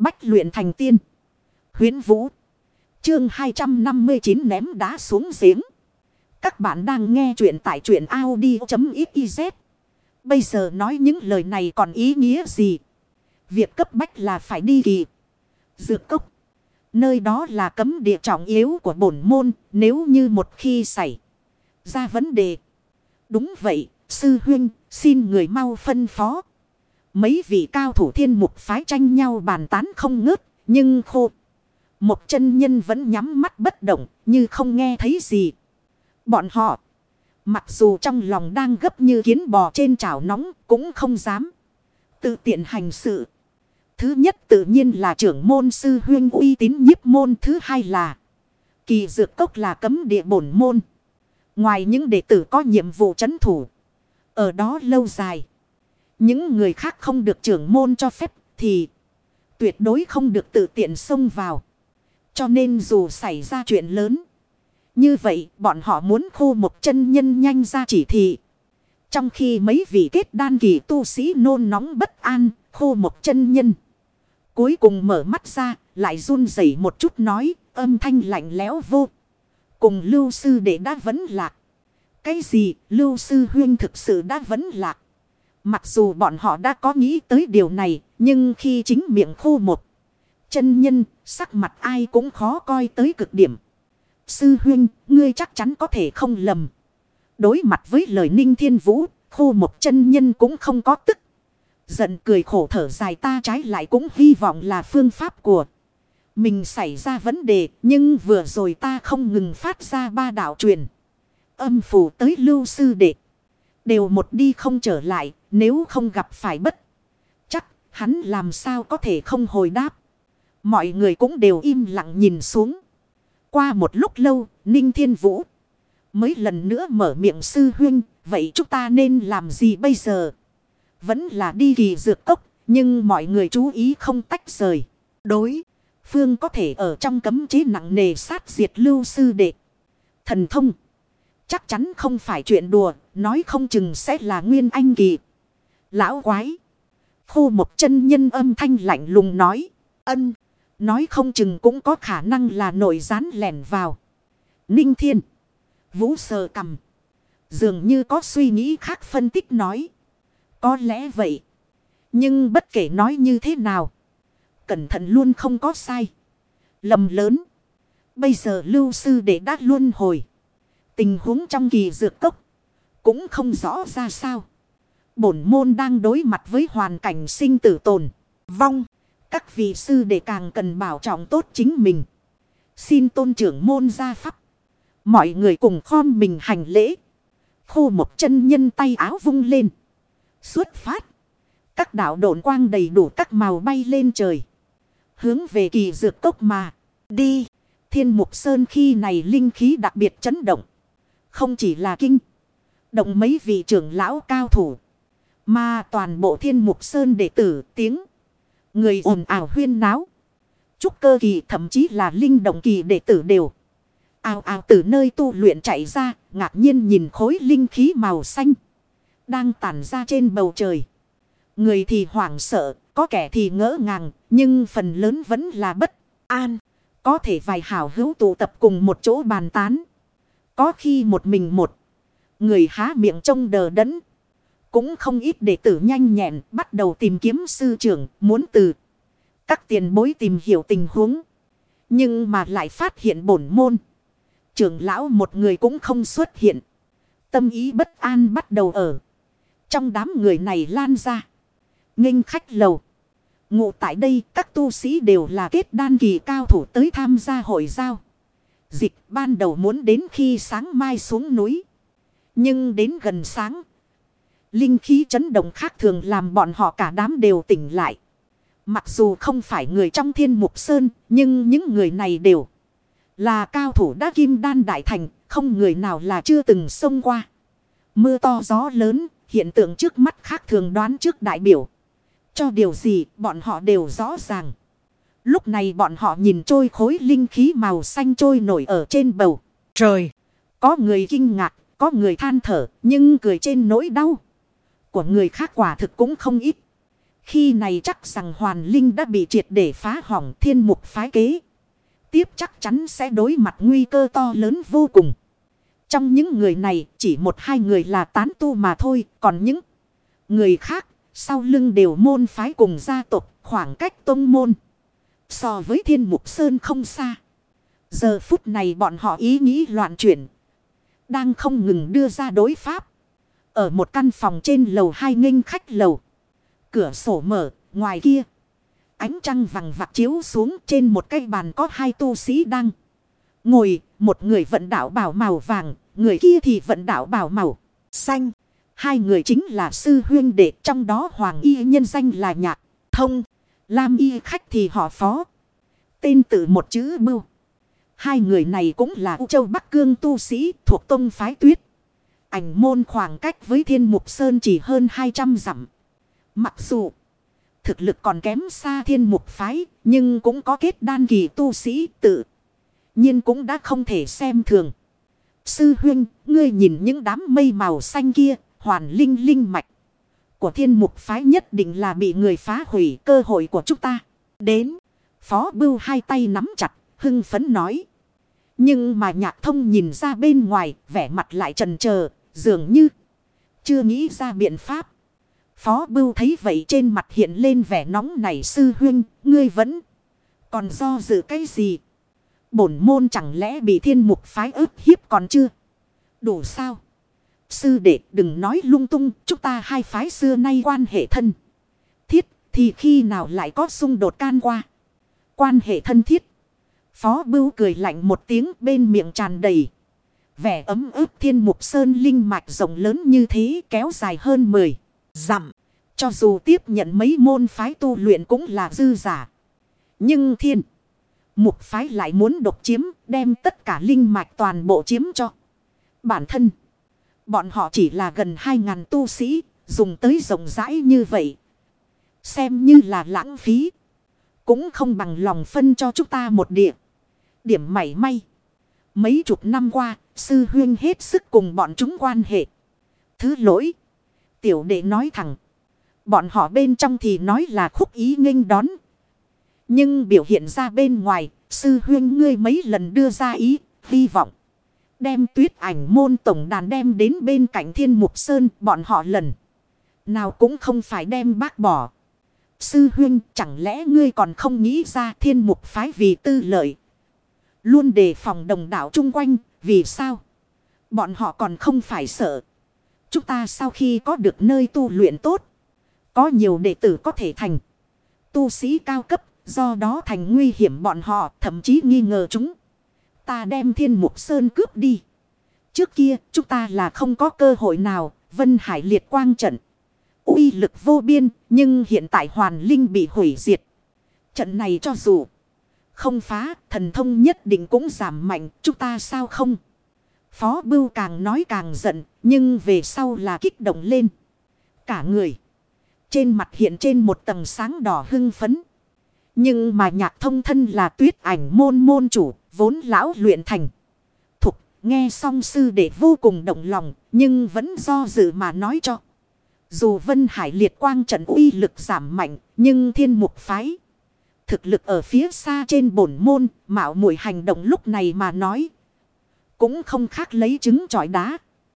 Bách luyện thành tiên. Huyến Vũ. Chương 259 ném đá xuống giếng. Các bạn đang nghe truyện tại truyện Audi.xyz. Bây giờ nói những lời này còn ý nghĩa gì? Việc cấp bách là phải đi kỳ. Dược cốc. Nơi đó là cấm địa trọng yếu của bổn môn. Nếu như một khi xảy ra vấn đề. Đúng vậy, sư huynh, xin người mau phân phó. Mấy vị cao thủ thiên mục phái tranh nhau bàn tán không ngớt, nhưng khô. Một chân nhân vẫn nhắm mắt bất động, như không nghe thấy gì. Bọn họ, mặc dù trong lòng đang gấp như kiến bò trên chảo nóng, cũng không dám tự tiện hành sự. Thứ nhất tự nhiên là trưởng môn sư huyên uy tín nhiếp môn. Thứ hai là kỳ dược cốc là cấm địa bổn môn. Ngoài những đệ tử có nhiệm vụ chấn thủ. Ở đó lâu dài. Những người khác không được trưởng môn cho phép thì tuyệt đối không được tự tiện xông vào. Cho nên dù xảy ra chuyện lớn. Như vậy bọn họ muốn khô một chân nhân nhanh ra chỉ thị. Trong khi mấy vị kết đan kỳ tu sĩ nôn nóng bất an, khô một chân nhân. Cuối cùng mở mắt ra, lại run rẩy một chút nói, âm thanh lạnh lẽo vô. Cùng lưu sư đệ đã vấn lạc. Cái gì lưu sư huyên thực sự đã vấn lạc. Mặc dù bọn họ đã có nghĩ tới điều này, nhưng khi chính miệng khu một chân nhân, sắc mặt ai cũng khó coi tới cực điểm. Sư huynh ngươi chắc chắn có thể không lầm. Đối mặt với lời ninh thiên vũ, khu một chân nhân cũng không có tức. Giận cười khổ thở dài ta trái lại cũng hy vọng là phương pháp của mình xảy ra vấn đề, nhưng vừa rồi ta không ngừng phát ra ba đạo truyền. Âm phủ tới lưu sư đệ. Đều một đi không trở lại, nếu không gặp phải bất. Chắc, hắn làm sao có thể không hồi đáp. Mọi người cũng đều im lặng nhìn xuống. Qua một lúc lâu, Ninh Thiên Vũ mới lần nữa mở miệng sư huynh. Vậy chúng ta nên làm gì bây giờ? Vẫn là đi kỳ dược cốc, nhưng mọi người chú ý không tách rời. Đối, phương có thể ở trong cấm chế nặng nề sát diệt lưu sư đệ. Thần thông, chắc chắn không phải chuyện đùa, nói không chừng sẽ là nguyên anh kỳ. Lão quái, khô một chân nhân âm thanh lạnh lùng nói, ân. Nói không chừng cũng có khả năng là nội gián lẻn vào. Ninh thiên. Vũ sờ cầm. Dường như có suy nghĩ khác phân tích nói. Có lẽ vậy. Nhưng bất kể nói như thế nào. Cẩn thận luôn không có sai. Lầm lớn. Bây giờ lưu sư đệ đã luôn hồi. Tình huống trong kỳ dược cốc. Cũng không rõ ra sao. Bổn môn đang đối mặt với hoàn cảnh sinh tử tồn. Vong. Các vị sư đệ càng cần bảo trọng tốt chính mình. Xin tôn trưởng môn ra pháp. Mọi người cùng khom mình hành lễ. Khô một chân nhân tay áo vung lên. Xuất phát. Các đạo độn quang đầy đủ các màu bay lên trời. Hướng về kỳ dược cốc mà. Đi. Thiên mục sơn khi này linh khí đặc biệt chấn động. Không chỉ là kinh. Động mấy vị trưởng lão cao thủ. Mà toàn bộ thiên mục sơn đệ tử tiếng. Người ồn ào huyên náo. Trúc cơ kỳ thậm chí là linh động kỳ đệ tử đều. Ao ao từ nơi tu luyện chạy ra, ngạc nhiên nhìn khối linh khí màu xanh. Đang tản ra trên bầu trời. Người thì hoảng sợ, có kẻ thì ngỡ ngàng, nhưng phần lớn vẫn là bất an. Có thể vài hảo hữu tụ tập cùng một chỗ bàn tán. Có khi một mình một. Người há miệng trông đờ đẫn. Cũng không ít đệ tử nhanh nhẹn bắt đầu tìm kiếm sư trưởng, muốn từ các tiền bối tìm hiểu tình huống. Nhưng mà lại phát hiện bổn môn. Trưởng lão một người cũng không xuất hiện. Tâm ý bất an bắt đầu ở. Trong đám người này lan ra. nghênh khách lầu. Ngụ tại đây, các tu sĩ đều là kết đan kỳ cao thủ tới tham gia hội giao. Dịch ban đầu muốn đến khi sáng mai xuống núi. Nhưng đến gần sáng Linh khí chấn động khác thường làm bọn họ cả đám đều tỉnh lại. Mặc dù không phải người trong thiên mục sơn, nhưng những người này đều là cao thủ đã kim đan đại thành, không người nào là chưa từng xông qua. Mưa to gió lớn, hiện tượng trước mắt khác thường đoán trước đại biểu. Cho điều gì, bọn họ đều rõ ràng. Lúc này bọn họ nhìn trôi khối linh khí màu xanh trôi nổi ở trên bầu. Trời! Có người kinh ngạc, có người than thở, nhưng cười trên nỗi đau của người khác quả thực cũng không ít. Khi này chắc rằng hoàn linh đã bị triệt để phá hỏng thiên mục phái kế. Tiếp chắc chắn sẽ đối mặt nguy cơ to lớn vô cùng. Trong những người này, chỉ một hai người là tán tu mà thôi. Còn những người khác, sau lưng đều môn phái cùng gia tộc, khoảng cách tông môn. So với thiên mục sơn không xa. Giờ phút này bọn họ ý nghĩ loạn chuyển. Đang không ngừng đưa ra đối pháp. Ở một căn phòng trên lầu hai nghênh khách lầu. Cửa sổ mở, ngoài kia. Ánh trăng vàng vặc chiếu xuống trên một cây bàn có hai tu sĩ đang ngồi. Một người vận đảo bảo màu vàng, người kia thì vận đảo bảo màu xanh. Hai người chính là sư huyên đệ trong đó hoàng y nhân danh là nhạc, thông, lam y khách thì họ phó. Tên tự một chữ bưu. Hai người này cũng là U Châu Bắc Cương tu sĩ thuộc tông phái tuyết. Ảnh môn khoảng cách với thiên mục sơn chỉ hơn 200 dặm. Mặc dù thực lực còn kém xa thiên mục phái, nhưng cũng có kết đan kỳ tu sĩ tự. nhiên cũng đã không thể xem thường. Sư huynh, ngươi nhìn những đám mây màu xanh kia, hoàn linh linh mạch. Của thiên mục phái nhất định là bị người phá hủy cơ hội của chúng ta. Đến, phó bưu hai tay nắm chặt, hưng phấn nói. Nhưng mà nhạc thông nhìn ra bên ngoài, vẻ mặt lại trần chờ dường như chưa nghĩ ra biện pháp. Phó bưu thấy vậy trên mặt hiện lên vẻ nóng nảy sư huynh, ngươi vẫn còn do dự cái gì? Bổn môn chẳng lẽ bị thiên mục phái ức hiếp còn chưa? Đủ sao? Sư đệ đừng nói lung tung, chúng ta hai phái xưa nay quan hệ thân. Thiết, thì khi nào lại có xung đột can qua? Quan hệ thân thiết. Phó bưu cười lạnh một tiếng bên miệng tràn đầy. Vẻ ấm ức thiên mục sơn linh mạch rộng lớn như thế kéo dài hơn 10 dặm. Cho dù tiếp nhận mấy môn phái tu luyện cũng là dư giả. Nhưng thiên mục phái lại muốn độc chiếm đem tất cả linh mạch toàn bộ chiếm cho bản thân. Bọn họ chỉ là gần 2.000 tu sĩ dùng tới rộng rãi như vậy. Xem như là lãng phí. Cũng không bằng lòng phân cho chúng ta một địa. Điểm mảy may. Mấy chục năm qua, sư huyên hết sức cùng bọn chúng quan hệ. Thứ lỗi. Tiểu đệ nói thẳng. Bọn họ bên trong thì nói là khúc ý nghênh đón. Nhưng biểu hiện ra bên ngoài, sư huyên ngươi mấy lần đưa ra ý, hy vọng. Đem tuyết ảnh môn tổng đàn đem đến bên cạnh thiên mục sơn, bọn họ lần. Nào cũng không phải đem bác bỏ. Sư huyên chẳng lẽ ngươi còn không nghĩ ra thiên mục phái vì tư lợi. Luôn đề phòng đồng đảo chung quanh, vì sao? Bọn họ còn không phải sợ. Chúng ta sau khi có được nơi tu luyện tốt. Có nhiều đệ tử có thể thành. Tu sĩ cao cấp. Do đó thành nguy hiểm bọn họ, thậm chí nghi ngờ chúng. Ta đem thiên mục sơn cướp đi. Trước kia, chúng ta là không có cơ hội nào. Vân Hải liệt quang trận. uy lực vô biên. Nhưng hiện tại hoàn linh bị hủy diệt. Trận này cho dù không phá thần thông nhất định cũng giảm mạnh. Chúng ta sao không? Phó Bưu càng nói càng giận, nhưng về sau là kích động lên. Cả người. Trên mặt hiện trên một tầng sáng đỏ hưng phấn. Nhưng mà nhạc thông thân là tuyết ảnh môn môn chủ, vốn lão luyện thành. Thục, nghe song sư để vô cùng động lòng, nhưng vẫn do dự mà nói cho. Dù Vân Hải liệt quang trận uy lực giảm mạnh, nhưng thiên mục phái. Thực lực ở phía xa trên bổn môn, mạo muội hành động lúc này mà nói cũng không khác lấy trứng trọi đá.